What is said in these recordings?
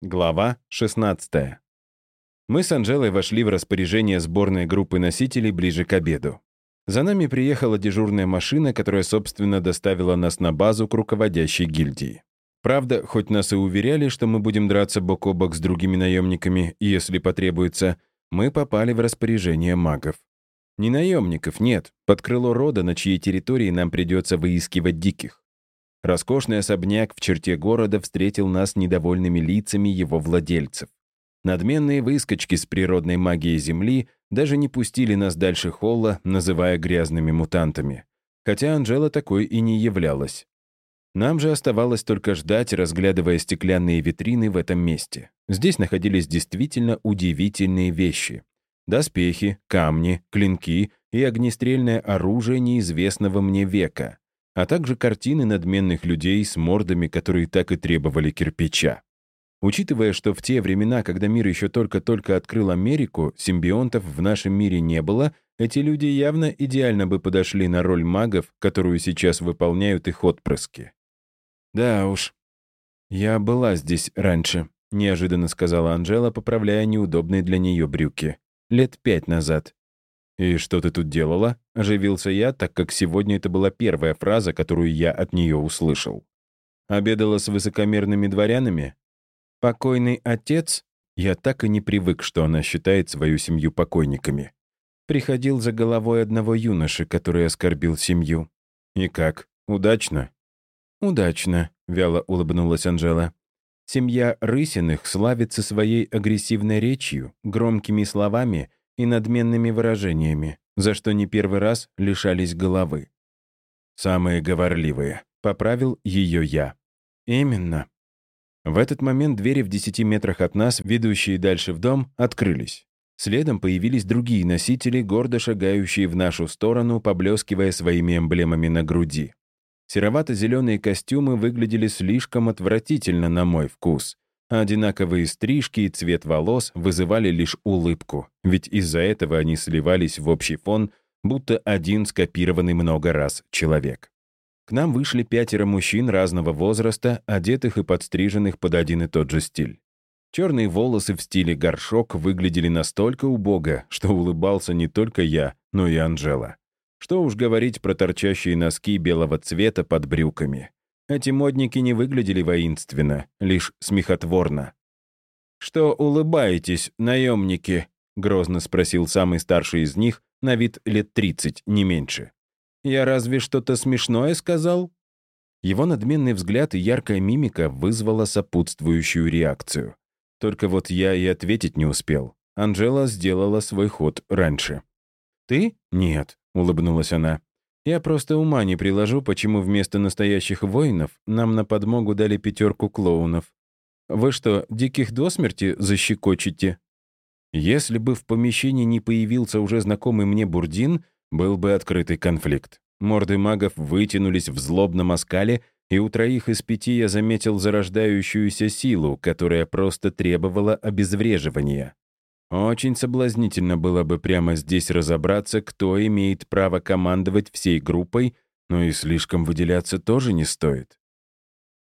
Глава 16. Мы с Анжелой вошли в распоряжение сборной группы носителей ближе к обеду. За нами приехала дежурная машина, которая, собственно, доставила нас на базу к руководящей гильдии. Правда, хоть нас и уверяли, что мы будем драться бок о бок с другими наемниками, если потребуется, мы попали в распоряжение магов. Не наемников, нет, под крыло рода, на чьей территории нам придется выискивать диких. Роскошный особняк в черте города встретил нас недовольными лицами его владельцев. Надменные выскочки с природной магией Земли даже не пустили нас дальше холла, называя грязными мутантами. Хотя Анжела такой и не являлась. Нам же оставалось только ждать, разглядывая стеклянные витрины в этом месте. Здесь находились действительно удивительные вещи. Доспехи, камни, клинки и огнестрельное оружие неизвестного мне века а также картины надменных людей с мордами, которые так и требовали кирпича. Учитывая, что в те времена, когда мир еще только-только открыл Америку, симбионтов в нашем мире не было, эти люди явно идеально бы подошли на роль магов, которую сейчас выполняют их отпрыски. «Да уж, я была здесь раньше», — неожиданно сказала Анжела, поправляя неудобные для нее брюки. «Лет пять назад. «И что ты тут делала?» — оживился я, так как сегодня это была первая фраза, которую я от нее услышал. «Обедала с высокомерными дворянами?» «Покойный отец?» Я так и не привык, что она считает свою семью покойниками. Приходил за головой одного юноши, который оскорбил семью. «И как? Удачно?» «Удачно», — вяло улыбнулась Анжела. «Семья Рысиных славится своей агрессивной речью, громкими словами и надменными выражениями, за что не первый раз лишались головы. «Самые говорливые», — поправил ее я. «Именно». В этот момент двери в десяти метрах от нас, ведущие дальше в дом, открылись. Следом появились другие носители, гордо шагающие в нашу сторону, поблескивая своими эмблемами на груди. Серовато-зеленые костюмы выглядели слишком отвратительно на мой вкус, одинаковые стрижки и цвет волос вызывали лишь улыбку, ведь из-за этого они сливались в общий фон, будто один скопированный много раз человек. К нам вышли пятеро мужчин разного возраста, одетых и подстриженных под один и тот же стиль. Черные волосы в стиле горшок выглядели настолько убого, что улыбался не только я, но и Анжела. Что уж говорить про торчащие носки белого цвета под брюками. Эти модники не выглядели воинственно, лишь смехотворно. «Что улыбаетесь, наемники?» — грозно спросил самый старший из них, на вид лет 30, не меньше. «Я разве что-то смешное сказал?» Его надменный взгляд и яркая мимика вызвала сопутствующую реакцию. Только вот я и ответить не успел. Анжела сделала свой ход раньше. «Ты? Нет», — улыбнулась она. Я просто ума не приложу, почему вместо настоящих воинов нам на подмогу дали пятерку клоунов. Вы что, диких до смерти защекочете? Если бы в помещении не появился уже знакомый мне Бурдин, был бы открытый конфликт. Морды магов вытянулись в злобном оскале, и у троих из пяти я заметил зарождающуюся силу, которая просто требовала обезвреживания. Очень соблазнительно было бы прямо здесь разобраться, кто имеет право командовать всей группой, но и слишком выделяться тоже не стоит.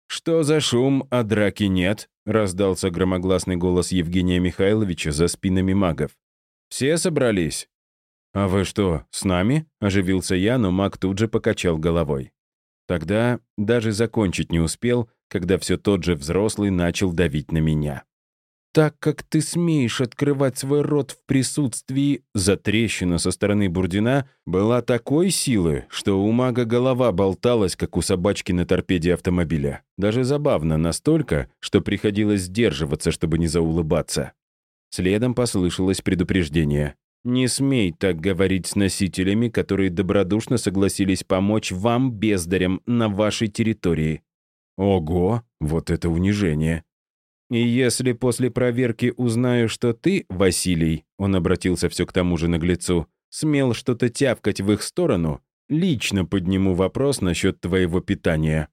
«Что за шум, а драки нет?» — раздался громогласный голос Евгения Михайловича за спинами магов. «Все собрались?» «А вы что, с нами?» — оживился я, но маг тут же покачал головой. Тогда даже закончить не успел, когда все тот же взрослый начал давить на меня так как ты смеешь открывать свой рот в присутствии...» Затрещина со стороны Бурдина была такой силы, что у мага голова болталась, как у собачки на торпеде автомобиля. Даже забавно настолько, что приходилось сдерживаться, чтобы не заулыбаться. Следом послышалось предупреждение. «Не смей так говорить с носителями, которые добродушно согласились помочь вам, бездарям, на вашей территории». Ого, вот это унижение. И если после проверки узнаю, что ты, Василий, он обратился все к тому же наглецу, смел что-то тявкать в их сторону, лично подниму вопрос насчет твоего питания.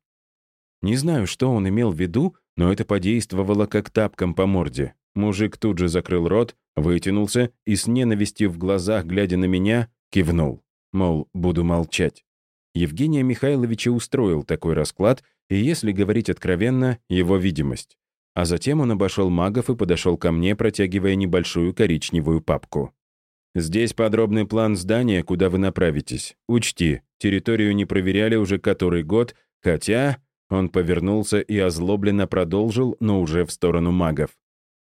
Не знаю, что он имел в виду, но это подействовало как тапком по морде. Мужик тут же закрыл рот, вытянулся и с ненавистью в глазах, глядя на меня, кивнул. Мол, буду молчать. Евгения Михайловича устроил такой расклад, и, если говорить откровенно, его видимость. А затем он обошел магов и подошел ко мне, протягивая небольшую коричневую папку. «Здесь подробный план здания, куда вы направитесь. Учти, территорию не проверяли уже который год, хотя...» Он повернулся и озлобленно продолжил, но уже в сторону магов.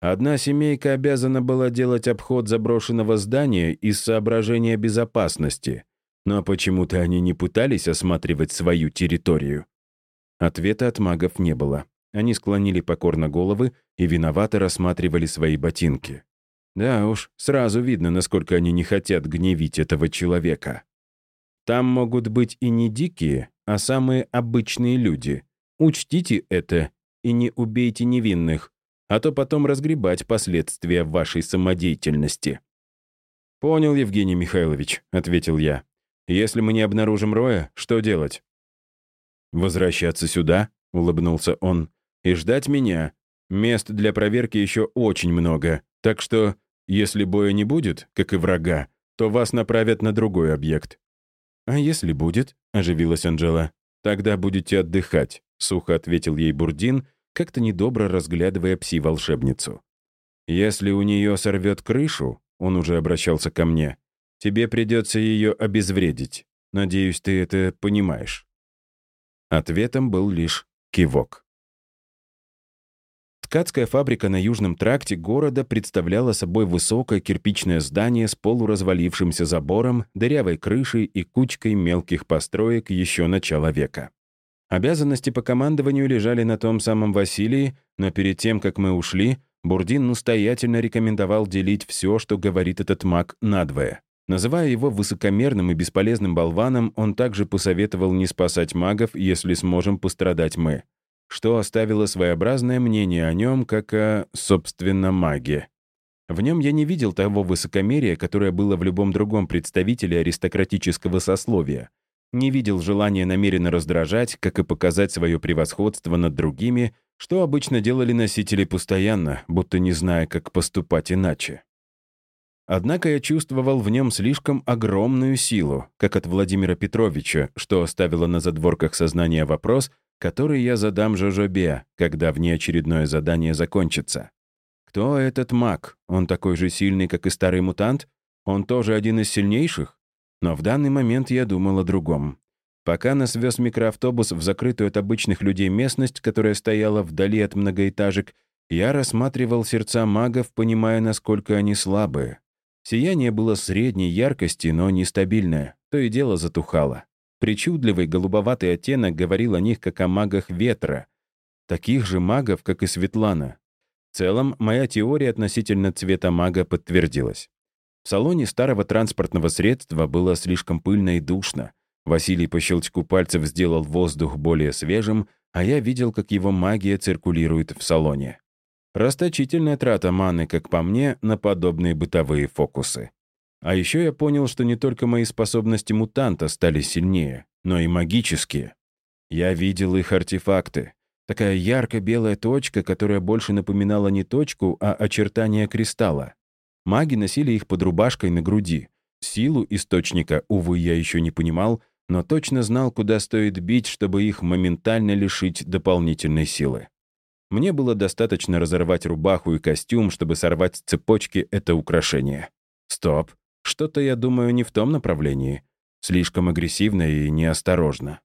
Одна семейка обязана была делать обход заброшенного здания из соображения безопасности, но почему-то они не пытались осматривать свою территорию. Ответа от магов не было. Они склонили покорно головы и виновато рассматривали свои ботинки. Да уж, сразу видно, насколько они не хотят гневить этого человека. Там могут быть и не дикие, а самые обычные люди. Учтите это и не убейте невинных, а то потом разгребать последствия вашей самодеятельности. «Понял, Евгений Михайлович», — ответил я. «Если мы не обнаружим Роя, что делать?» «Возвращаться сюда», — улыбнулся он и ждать меня. Мест для проверки еще очень много, так что, если боя не будет, как и врага, то вас направят на другой объект». «А если будет?» — оживилась Анжела. «Тогда будете отдыхать», — сухо ответил ей Бурдин, как-то недобро разглядывая пси-волшебницу. «Если у нее сорвет крышу», — он уже обращался ко мне, «тебе придется ее обезвредить. Надеюсь, ты это понимаешь». Ответом был лишь кивок. Ткацкая фабрика на южном тракте города представляла собой высокое кирпичное здание с полуразвалившимся забором, дырявой крышей и кучкой мелких построек еще начала века. Обязанности по командованию лежали на том самом Василии, но перед тем, как мы ушли, Бурдин настоятельно рекомендовал делить все, что говорит этот маг, надвое. Называя его высокомерным и бесполезным болваном, он также посоветовал не спасать магов, если сможем пострадать мы что оставило своеобразное мнение о нем, как о, собственно, маге. В нем я не видел того высокомерия, которое было в любом другом представителе аристократического сословия. Не видел желания намеренно раздражать, как и показать свое превосходство над другими, что обычно делали носители постоянно, будто не зная, как поступать иначе. Однако я чувствовал в нем слишком огромную силу, как от Владимира Петровича, что оставило на задворках сознания вопрос — который я задам Жожобе, когда внеочередное задание закончится. Кто этот маг? Он такой же сильный, как и старый мутант? Он тоже один из сильнейших? Но в данный момент я думал о другом. Пока нас вез микроавтобус в закрытую от обычных людей местность, которая стояла вдали от многоэтажек, я рассматривал сердца магов, понимая, насколько они слабые. Сияние было средней яркости, но нестабильное, то и дело затухало. Причудливый голубоватый оттенок говорил о них как о магах ветра. Таких же магов, как и Светлана. В целом, моя теория относительно цвета мага подтвердилась. В салоне старого транспортного средства было слишком пыльно и душно. Василий по щелчку пальцев сделал воздух более свежим, а я видел, как его магия циркулирует в салоне. Расточительная трата маны, как по мне, на подобные бытовые фокусы. А еще я понял, что не только мои способности мутанта стали сильнее, но и магические. Я видел их артефакты. Такая ярко-белая точка, которая больше напоминала не точку, а очертания кристалла. Маги носили их под рубашкой на груди. Силу источника, увы, я еще не понимал, но точно знал, куда стоит бить, чтобы их моментально лишить дополнительной силы. Мне было достаточно разорвать рубаху и костюм, чтобы сорвать с цепочки это украшение. Стоп. Что-то, я думаю, не в том направлении. Слишком агрессивно и неосторожно.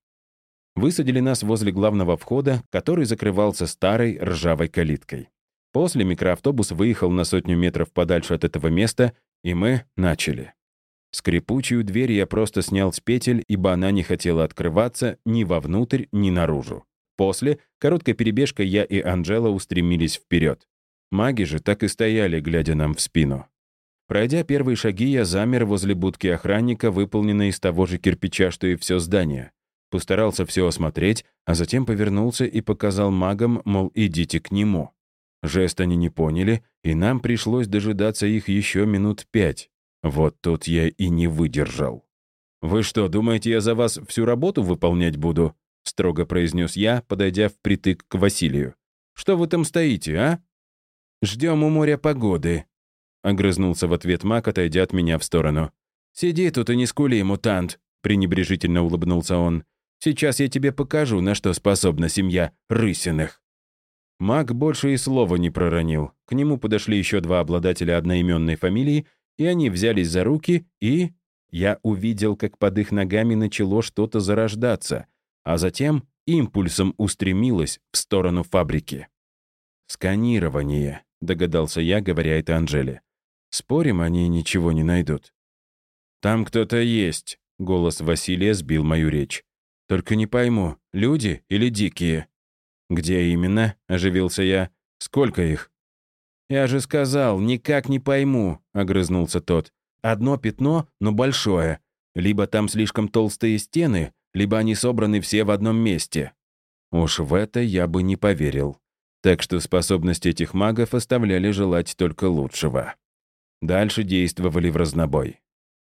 Высадили нас возле главного входа, который закрывался старой ржавой калиткой. После микроавтобус выехал на сотню метров подальше от этого места, и мы начали. Скрипучую дверь я просто снял с петель, ибо она не хотела открываться ни вовнутрь, ни наружу. После, короткой перебежкой я и Анжела устремились вперед. Маги же так и стояли, глядя нам в спину. Пройдя первые шаги, я замер возле будки охранника, выполненной из того же кирпича, что и все здание. Постарался все осмотреть, а затем повернулся и показал магам, мол, идите к нему. Жест они не поняли, и нам пришлось дожидаться их еще минут пять. Вот тут я и не выдержал. «Вы что, думаете, я за вас всю работу выполнять буду?» — строго произнес я, подойдя впритык к Василию. «Что вы там стоите, а?» «Ждем у моря погоды», — огрызнулся в ответ маг, отойдя от меня в сторону. «Сиди тут и не скули, мутант!» — пренебрежительно улыбнулся он. «Сейчас я тебе покажу, на что способна семья Рысиных». Маг больше и слова не проронил. К нему подошли еще два обладателя одноименной фамилии, и они взялись за руки, и... Я увидел, как под их ногами начало что-то зарождаться, а затем импульсом устремилось в сторону фабрики. «Сканирование», — догадался я, говоря это Анжеле. «Спорим, они ничего не найдут». «Там кто-то есть», — голос Василия сбил мою речь. «Только не пойму, люди или дикие?» «Где именно?» — оживился я. «Сколько их?» «Я же сказал, никак не пойму», — огрызнулся тот. «Одно пятно, но большое. Либо там слишком толстые стены, либо они собраны все в одном месте». Уж в это я бы не поверил. Так что способности этих магов оставляли желать только лучшего. Дальше действовали в разнобой.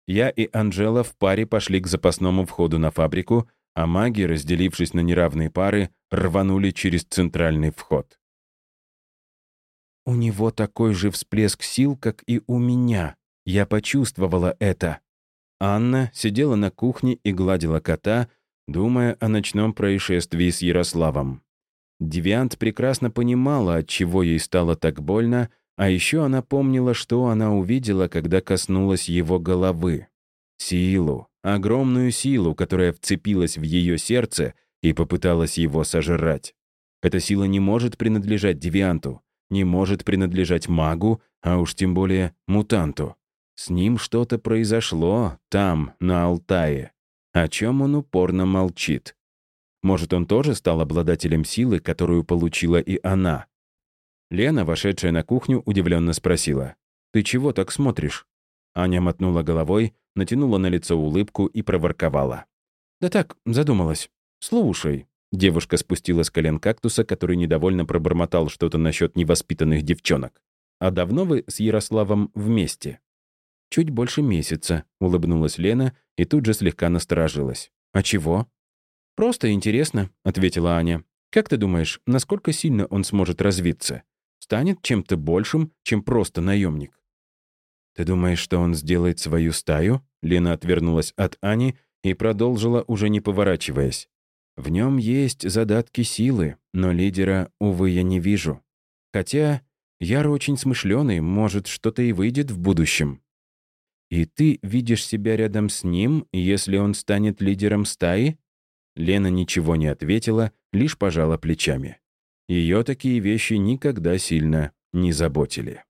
Я и Анжела в паре пошли к запасному входу на фабрику, а маги, разделившись на неравные пары, рванули через центральный вход. «У него такой же всплеск сил, как и у меня. Я почувствовала это». Анна сидела на кухне и гладила кота, думая о ночном происшествии с Ярославом. Девиант прекрасно понимала, от чего ей стало так больно, а еще она помнила, что она увидела, когда коснулась его головы. Силу, огромную силу, которая вцепилась в ее сердце и попыталась его сожрать. Эта сила не может принадлежать девианту, не может принадлежать магу, а уж тем более мутанту. С ним что-то произошло там, на Алтае, о чем он упорно молчит. Может, он тоже стал обладателем силы, которую получила и она? Лена, вошедшая на кухню, удивленно спросила. «Ты чего так смотришь?» Аня мотнула головой, натянула на лицо улыбку и проворковала. «Да так, задумалась. Слушай». Девушка спустила с колен кактуса, который недовольно пробормотал что-то насчет невоспитанных девчонок. «А давно вы с Ярославом вместе?» «Чуть больше месяца», — улыбнулась Лена и тут же слегка насторожилась. «А чего?» «Просто интересно», — ответила Аня. «Как ты думаешь, насколько сильно он сможет развиться? Станет чем-то большим, чем просто наемник?» «Ты думаешь, что он сделает свою стаю?» Лена отвернулась от Ани и продолжила, уже не поворачиваясь. «В нем есть задатки силы, но лидера, увы, я не вижу. Хотя Яр очень смышленый, может, что-то и выйдет в будущем. И ты видишь себя рядом с ним, если он станет лидером стаи?» Лена ничего не ответила, лишь пожала плечами. Ее такие вещи никогда сильно не заботили.